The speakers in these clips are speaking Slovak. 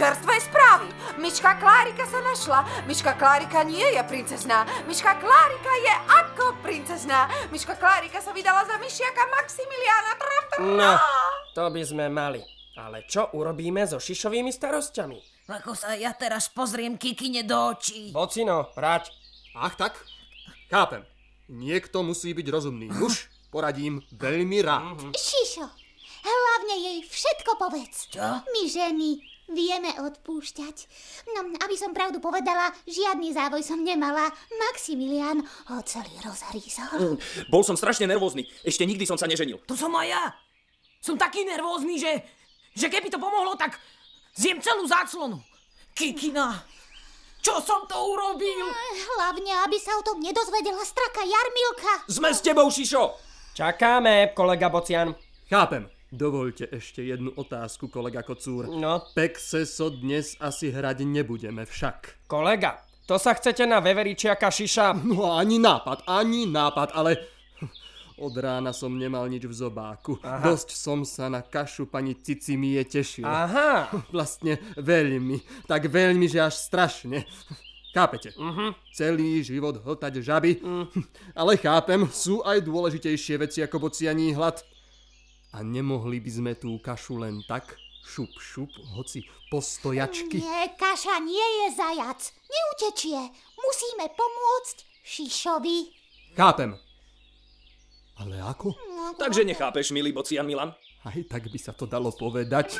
Čerstvé správy. Myška Klárika sa našla. Myška Klárika nie je princezná. Myška Klárika je ako princezná. Myška Klárika sa vydala za myšiaka Maximiliána. Tram, tram, No, to by sme mali. Ale čo urobíme so šišovými starosťami? Ako sa ja teraz pozriem Kikine do očí. Bocino, rať. Ach tak? Chápem. Niekto musí byť rozumný. Už poradím veľmi rád. Šišo, hlavne jej všetko povedz. Čo? My ženy vieme odpúšťať. No, aby som pravdu povedala, žiadny závoj som nemala. Maximilian ho celý rozhrízol. Bol som strašne nervózny. Ešte nikdy som sa neženil. To som aj ja. Som taký nervózny, že, že keby to pomohlo, tak zjem celú záclonu. Kikina, čo som to urobil? Hlavne, aby sa o tom nedozvedela straka Jarmilka. Sme s tebou, Šišo! Čakáme, kolega Bocian. Chápem. Dovolte ešte jednu otázku, kolega Kocúr. No. Pekseso dnes asi hrať nebudeme však. Kolega, to sa chcete na veveričiaka šiša? No ani nápad, ani nápad, ale od rána som nemal nič v zobáku. Aha. Dosť som sa na kašu pani Cicimie tešil. Aha. Vlastne veľmi, tak veľmi, že až strašne. Chápete? Uh-huh. Celý život hltať žaby. Uh. Ale chápem, sú aj dôležitejšie veci ako bocianí hlad. A nemohli by sme tú kašu len tak šup šup, hoci postojačky. Nie, kaša nie je zajac. Neutečie. Musíme pomôcť Šišovi. Chápem. Ale ako? Takže nechápeš, milý bocian Milan? Aj tak by sa to dalo povedať.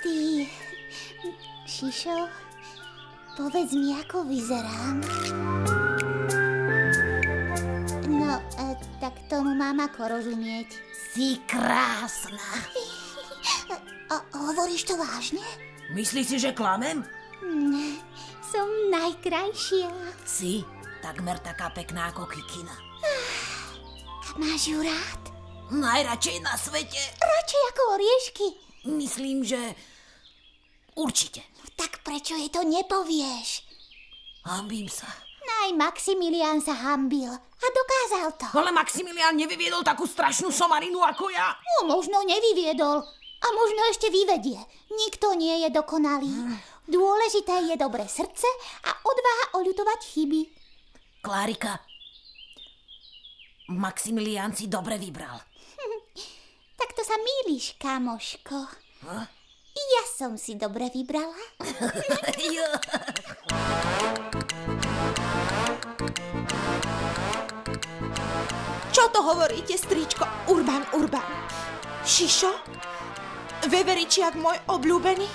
Ty, Šišo, povedz mi, ako vyzerám. Tak tomu mám ako rozumieť. Si krásna. A, hovoríš to vážne? Myslíš si, že klamem? Som najkrajšia. Si takmer taká pekná ako Kikina. A máš ju rád? Najradšej na svete. Radšej ako oriešky. Myslím, že určite. Tak prečo jej to nepovieš? Hambím sa. Aj Maximilián sa hambil a dokázal to. Ale Maximilián nevyviedol takú strašnú somarinu ako ja. No, možno nevyviedol. A možno ešte vyvedie. Nikto nie je dokonalý. Dôležité je dobré srdce a odvaha oľutovať chyby. Klárika, Maximilián si dobre vybral. Tak to sa mýliš, kamoško. Ja som si dobre vybrala. Čo to hovoríte, stričko Urban Urban? Šišo? Veveričiak môj obľúbený?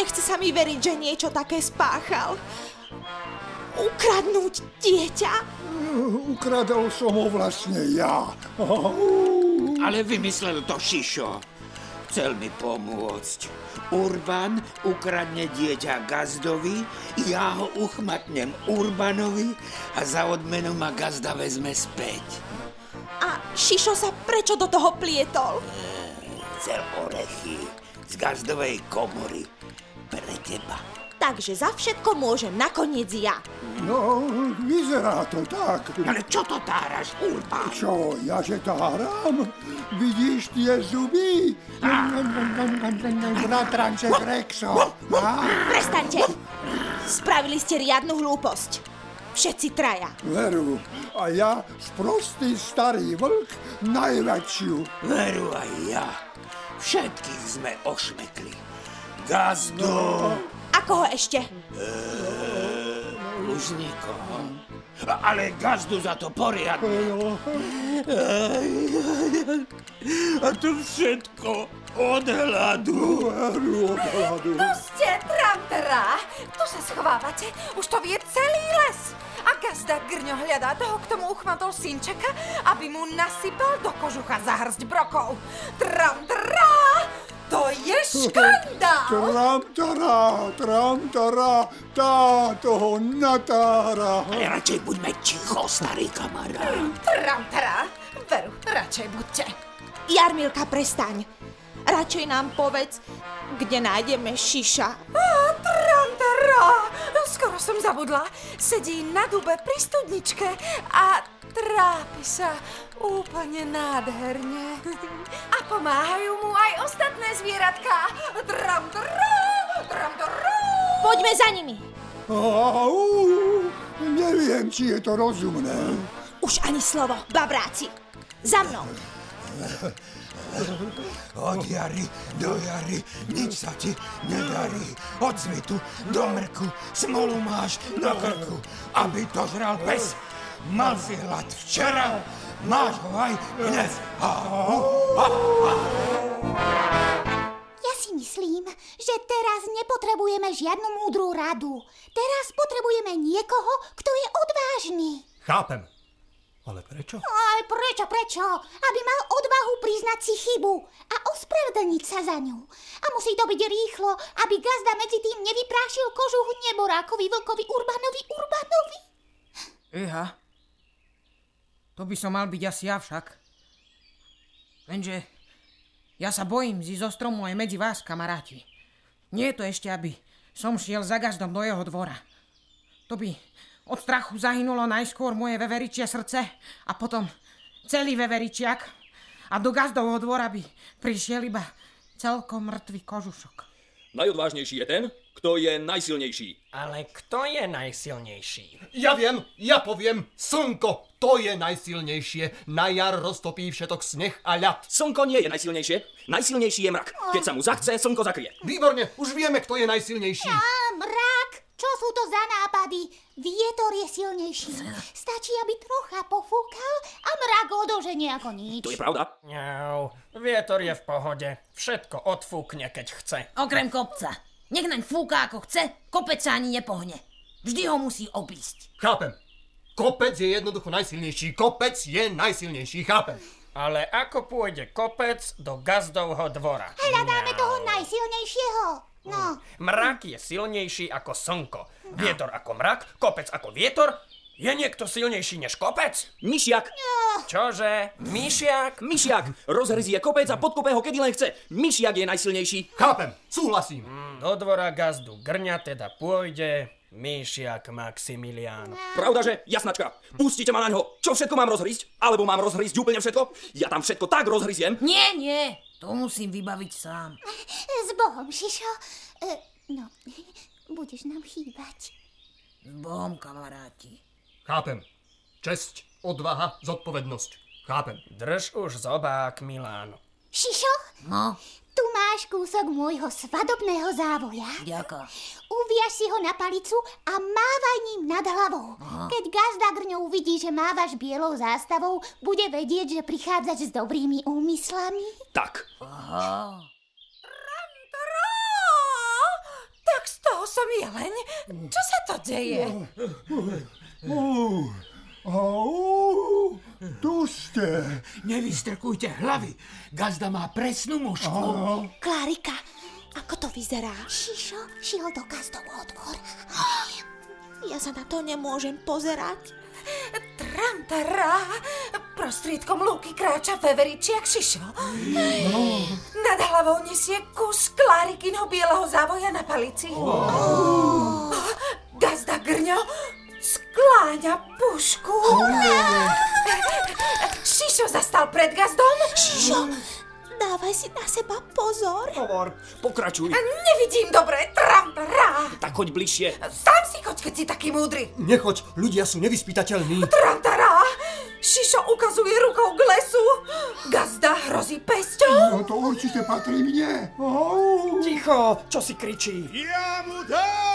Nechce sa mi veriť, že niečo také spáchal. Ukradnúť dieťa? Ukradol som ho vlastne ja. Ale vymyslel to Šišo. Chcel mi pomôcť. Urban ukradne dieťa Gazdovi, ja ho uchmatnem Urbanovi a za odmenu ma Gazda vezme späť. A Šišo sa prečo do toho plietol? Chcel orechy z Gazdovej komory pre teba. Takže za všetko môžem nakoniec ja. No, vyzerá to tak. Ale čo to táraš, Urban? Čo, ja že táram? Vidíš tie zuby? Bratranče Drexo. A? Prestaňte! Spravili ste riadnu hlúposť. Všetci traja. Veru, a ja sprostý starý vlk najväčšiu. Veru aj ja. Všetkých sme ošmekli. Gazdo! A koho ešte? Už nikoho. Ale gazdu za to poriadne. A to všetko od hladu. Veru, od hladu. Tu ste, tramtera. Tu sa schovávate. Už to vie celý les. A gazda Grňo hľadá toho, k tomu uchmatol synčeka, aby mu nasypal do kožucha zahrzť brokov. Tramtera! To je škandál! Tramtara, tramtara, tá toho natára. Ale radšej buďme ticho, starý kamarát. Tramtera! Veru, radšej buďte. Jarmilka, prestaň. Radšej nám povedz, kde nájdeme Šiša. Á! Skoro som zabudla. Sedí na dube pri studničke a trápi sa úplne nádherne. A pomáhajú mu aj ostatné zvieratka. Tram, tram, tram, tram. Poďme za nimi. Au, neviem, či je to rozumné. Už ani slovo, babráci. Za mnou. Od jary do jary nič sa ti nedarí. Od cvitu do mrku smolu máš na krku, aby to žral pes. Mal si hlad včera, máš ho aj dnes. Au, au, au. Ja si myslím, že teraz nepotrebujeme žiadnu múdru radu. Teraz potrebujeme niekoho, kto je odvážny. Chápem. Ale prečo? Ale prečo, prečo? Aby mal odvahu priznať si chybu a ospravedlniť sa za ňu. A musí to byť rýchlo, aby gazda medzi tým nevyprášil kožuch neborákovi, vlkovi, Urbanovi, Urbanovi. Iha. To by som mal byť asi ja však. Lenže ja sa bojím zísť zo stromu aj medzi vás, kamaráti. Nie je to ešte, aby som šiel za gazdom do jeho dvora. To by od strachu zahynulo najskôr moje veveričie srdce a potom celý veveričiak a do gazdovho dvora by prišiel iba celkom mŕtvý kožušok. Najodvážnejší je ten, kto je najsilnejší. Ale kto je najsilnejší? Ja viem, ja poviem, slnko, to je najsilnejšie. Na jar roztopí všetok sneh a ľad. Slnko nie je najsilnejšie. Najsilnejší je mrak. Keď sa mu zachce, slnko zakrie. Výborne, už vieme, kto je najsilnejší. A mrak, čo sú to za nápady? Vietor je silnejší. Stačí, aby trocha pofúkal a mrak odoženie ako nič. To je pravda. Ňau, vietor je v pohode. Všetko odfúkne, keď chce. Okrem kopca. Nech naň fúka ako chce, kopec sa ani nepohne. Vždy ho musí obísť. Chápem. Kopec je jednoducho najsilnejší. Kopec je najsilnejší, chápem. Ale ako pôjde kopec do gazdovho dvora? Hľadáme toho najsilnejšieho. No, Mrak je silnejší ako slnko. Vietor ako mrak, kopec ako vietor. Je niekto silnejší než kopec? Myšiak. Čože? Myšiak? Myšiak. Rozhryzie kopec a podkope ho kedy len chce. Myšiak je najsilnejší. Chápem, súhlasím. Do dvora gazdu Grňa teda pôjde Myšiak Maximilián. Pravda, že? Jasnačka. Pustite ma na ňo. Čo všetko mám rozhrísť? Alebo mám rozhrísť úplne všetko? Ja tam všetko tak rozhryziem. Nie, nie, to musím vybaviť sám. s Bohom, Šišo. E, no, budeš nám chýbať. S Bohom, kamaráti. Chápem. Česť, odvaha, zodpovednosť. Chápem. Drž už zobák, Milán. Šišo, No, tu máš kúsok môjho svadobného závoja. ďaká. Uviaž si ho na palicu a mávaj ním nad hlavou. Keď gazda Grňo uvidí, že mávaš bielou zástavou, bude vedieť, že prichádzaš s dobrými úmyslami. Tak. Trá! Tak z toho som jeleň. Čo sa to deje? Au, au, tu ste. Nevystrkujte hlavy. Gazda má presnú mušku. Klárika, ako to vyzerá? Šišo šiel do gazdovho dvora. Ja sa na to nemôžem pozerať. Tramtará! Prostriedkom lúky kráča veveričiak Šišo. Nad hlavou nesie kus Klarikinho bieleho závoja na palici. Gazda Grňo skláňa pušku. Šišo zastal pred gazdom. Šišo, dávaj si na seba pozor. Hovor. Pokračuj. Nevidím dobre, tramtará. Tak choď bližšie. Sám si choď, keď si taký múdry. Nechoď, ľudia sú nevyspytateľní. Tramtará! Šišo ukazuje rukou k lesu. Gazda hrozí pesťou. No to určite patrí mne. Au. Ticho, čo si kričí? Ja mu dám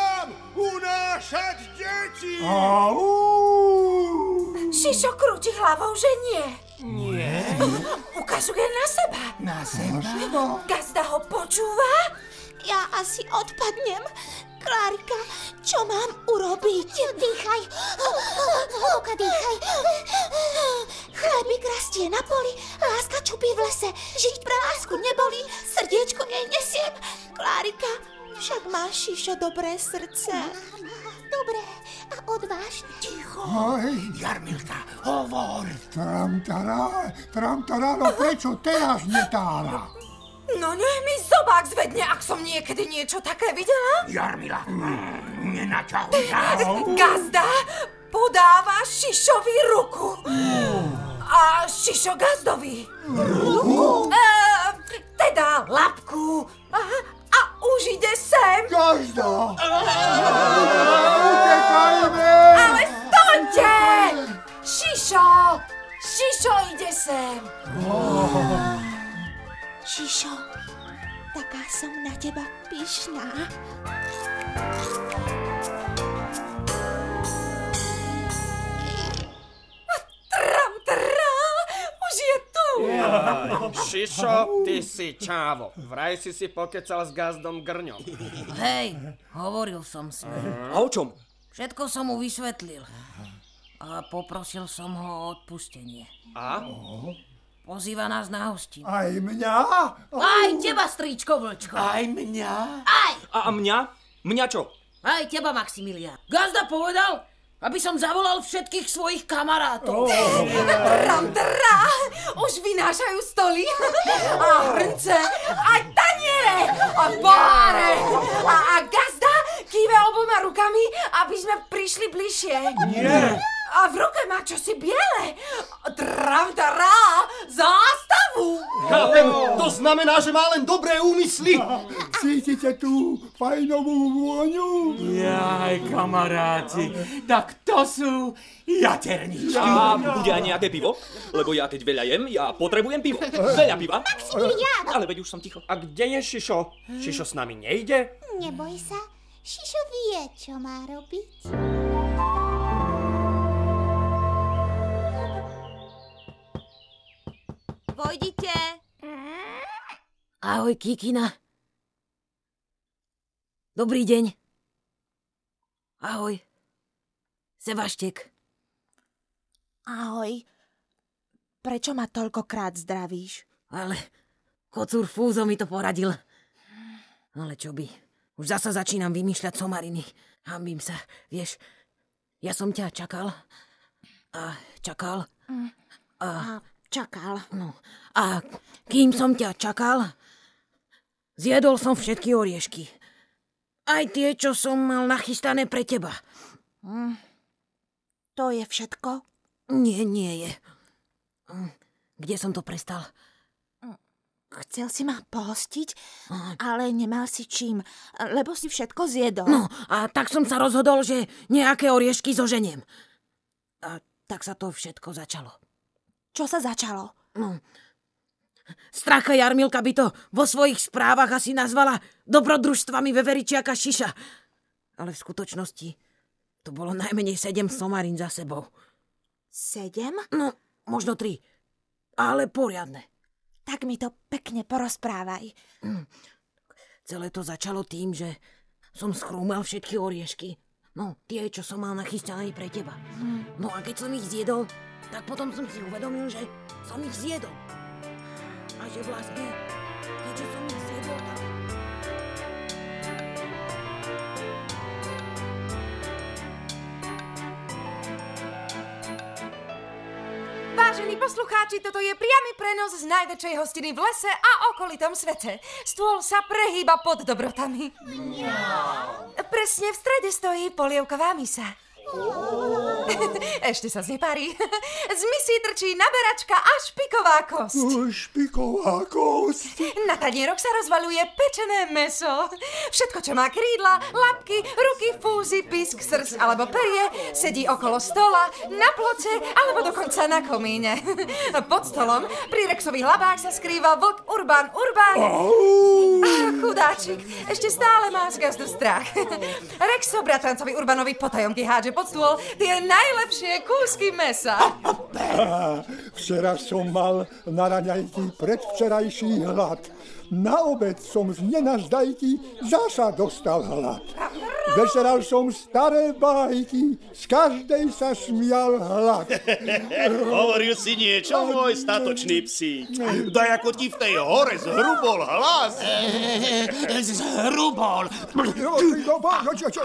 unášať deti! Au. Šišo krúti hlavou, že nie. Nie. Ukazuje na seba. Na seba. Gazda ho počúva. Ja asi odpadnem. Klárika, čo mám urobiť? Dýchaj. Hlboka dýchaj. Chlebík rastie na poli, láska čupí v lese. Žiť pre lásku však máš Šišo dobré srdce. Dobre a odvážne. Aj, Jarmilka, hovor. tramtará, tramtará, no prečo teraz netára? No nech mi zobák zvedne, ak som niekedy niečo také videla. Jarmila. nenaťahol. Gazda podáva Šišovi ruku. A Šišo Gazdovi. Ruku? Som na teba pyšná. Tram, tram, už je tu. Šišo, ty si čávo. Vraj si si pokecal s gazdom Grňom. Hej, hovoril som si. A o čom? Všetko som mu vysvetlil. A poprosil som ho o odpustenie. A? Pozýva nás na hostinu. Aj mňa? Aj teba, stričko vlčko. Aj mňa? Aj, A, a mňa? Mňa čo? aj teba, Maximilian. Gazda povedal, aby som zavolal všetkých svojich kamarátov. Tram, tram, už vynášajú stoly a hrnce a taniere a báre. A, a gazda kýve oboma rukami, aby sme prišli bližšie. Nie. A v ruke má čosi biele. Tram, zástavu. Chápem, to znamená, že má len dobré úmysly. Cítite tú fajnovú vôňu? Jaj, kamaráti, tak to sú jaterničky. A bude aj nejaké pivo? Lebo ja keď veľa jem, ja potrebujem pivo. Veľa piva. Maximilian! Ale veď už som ticho. A kde je Šišo? Šišo s nami nejde? Neboj sa, Šišo vie, čo má robiť. Vojdite. Ahoj, Kikina. Dobrý deň. Ahoj. Sebaštek. Ahoj. Prečo ma toľkokrát zdravíš? Ale kocúr Fúzo mi to poradil. Ale čo by? Už zasa začínam vymýšľať somariny. Hambím sa, vieš. Ja som ťa čakal. A čakal. A čakal. No. A kým som ťa čakal, zjedol som všetky oriešky. Aj tie, čo som mal nachystané pre teba. To je všetko? Nie, nie je. Hm, Kde som to prestal? Chcel si ma pohostiť, ale nemal si čím, lebo si všetko zjedol. No, a tak som sa rozhodol, že nejaké oriešky zoženiem. A tak sa to všetko začalo. Čo sa začalo? No. Stracha Jarmilka by to vo svojich správach asi nazvala dobrodružstvami veveričiaka Šiša. Ale v skutočnosti to bolo najmenej sedem somarín za sebou. Sedem? No, možno tri. Ale poriadne. Tak mi to pekne porozprávaj. Celé to začalo tým, že som schrúmal všetky oriešky. No, tie, čo som mal nachystané pre teba. No a keď som ich zjedol, tak potom som si uvedomil, že som ich zjedol. A že vlastne, keďže som ich zjedol, tak... Vážení poslucháči, toto je priamy prenos z najväčšej hostiny v lese a okolitom svete. Stôl sa prehýba pod dobrotami. Presne v strede stojí polievková misa. Ešte sa znepári. Z misí trčí naberačka a špiková kosť. Špiková kosť. Na tanieroch sa rozvaluje pečené meso. Všetko, čo má krídla, labky, ruky, fúzy, pisk, srdc alebo perie, sedí okolo stola, na ploce alebo dokonca na komíne. Pod stolom pri Rexových labách sa skrýva vlk Urban Urban. Ach, chudáčik, ešte stále má z gazdu strach. Rexo bratrancovi Urbanovi potajomky hádže pod stôl tie najlepšie kúsky mesa. Včera som mal na raňajky predvčerajší hlad. Na obed som z nenaždajky zasa dostal hlad. Večeral som staré bájky, z každej sa smial hlad. Hovoril si niečo, môj statočný psík. Daj ako ti v tej hore zhrubol hlas. Zhrubol. Čo, čo,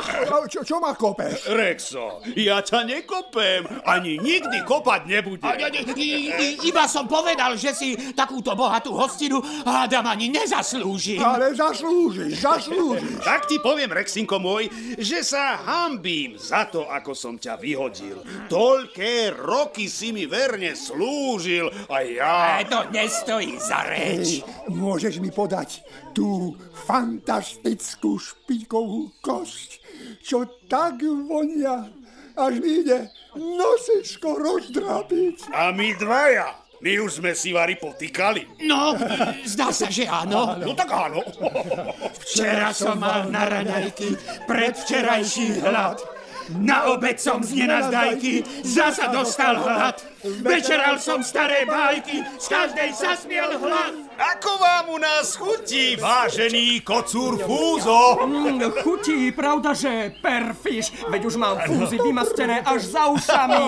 čo, čo ma kopeš? Rexo, ja ťa nekopem, ani nikdy kopať nebudem. I- Iba som povedal, že si takúto bohatú hostinu hádam ani nezaslúži. Ale zaslúžiš, zaslúžiš. Tak ti poviem, Rexinko môj, že sa hambím za to, ako som ťa vyhodil. Toľké roky si mi verne slúžil a ja... A to nestojí za reč. Môžeš mi podať tú fantastickú špíkovú kosť, čo tak vonia, až mi ide nosisko rozdrápiť. A my dvaja. My už sme si Vary potýkali. No, zdá sa, že áno. No tak áno. Včera som mal na raňajky predvčerajší hlad. Na obed som z nenazdajky zasa dostal hlad. Večeral som staré bajky, z každej sa smiel hlad. Ako vám u nás chutí, vážený kocúr Fúzo? Mm, chutí, pravda, že perfiš, veď už mám fúzy vymastené až za ušami.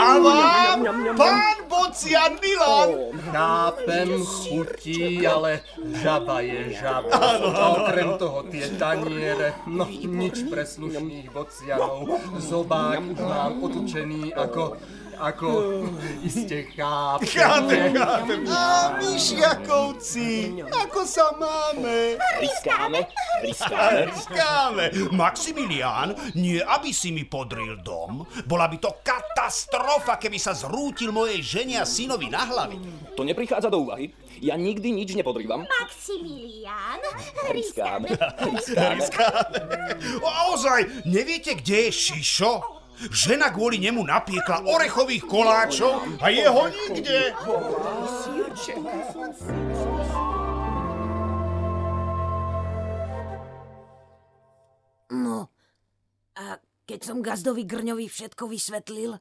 A vám, pán Bocian Milan? Chápem, chutí, ale žaba je žaba. A okrem toho tie taniere, no nič pre slušných bocianov. Zobák mám otučený ako ako iste chápete. Chápem, chápem. A my šiakovci, ako sa máme? Riskáme, riskáme. Riskáme. Maximilián, nie aby si mi podril dom. Bola by to katastrofa, keby sa zrútil mojej žene a synovi na hlavy. To neprichádza do úvahy. Ja nikdy nič nepodrývam. Maximilián, Riskáme, riskáme. riskáme. O, ozaj, neviete, kde je Šišo? Žena kvôli nemu napiekla orechových koláčov a jeho nikde. No, a keď som gazdovi Grňovi všetko vysvetlil,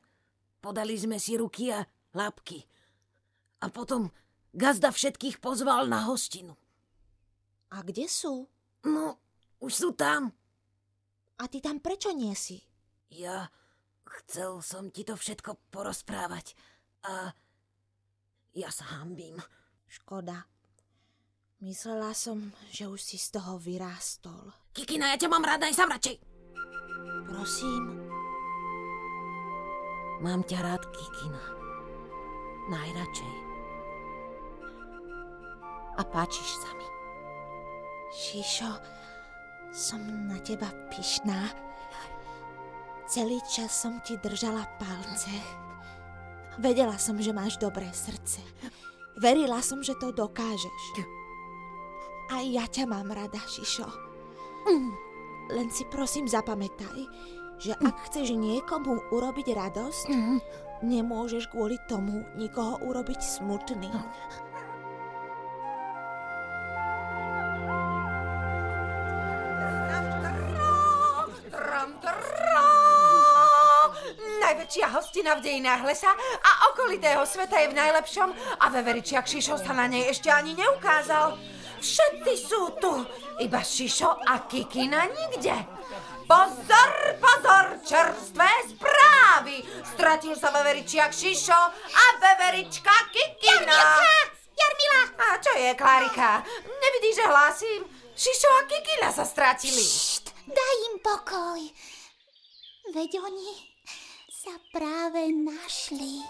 podali sme si ruky a lápky. A potom gazda všetkých pozval na hostinu. A kde sú? No, už sú tam. A ty tam prečo nie si? Ja chcel som ti to všetko porozprávať. A ja sa hambím. Škoda. Myslela som, že už si z toho vyrástol. Kikina, ja ťa mám rada, aj sam radšej. Prosím, Mám ťa rád, Kikina. Najradšej. A páčiš sa mi. Šišo, som na teba pyšná. Celý čas som ti držala palce. Vedela som, že máš dobré srdce. Verila som, že to dokážeš. A ja ťa mám rada, Šišo. Len si prosím zapamätaj, že ak chceš niekomu urobiť radosť, nemôžeš kvôli tomu nikoho urobiť smutný. Najväčšia hostina v dejinách lesa a okolitého sveta je v najlepšom a veveričiak Šišo sa na nej ešte ani neukázal. Všetci sú tu, iba Šišo a Kikina nikde. Pozor, pozor, čerstvé správy! Stratil sa veveričiak Šišo a veverička Kikina. Jarmilka! Jarmila! A čo je, Klárika? Nevidíš, že hlásim? Šišo a Kikina sa stratili. Št, daj im pokoj. Veď oni sa práve našli.